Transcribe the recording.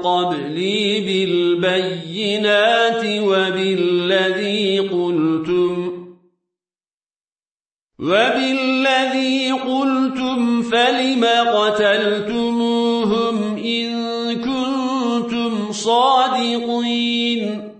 قبلي بالبينات وبالذي قلتم وبالذي قلتم فلم قتلتموهم إن كنتم صادقين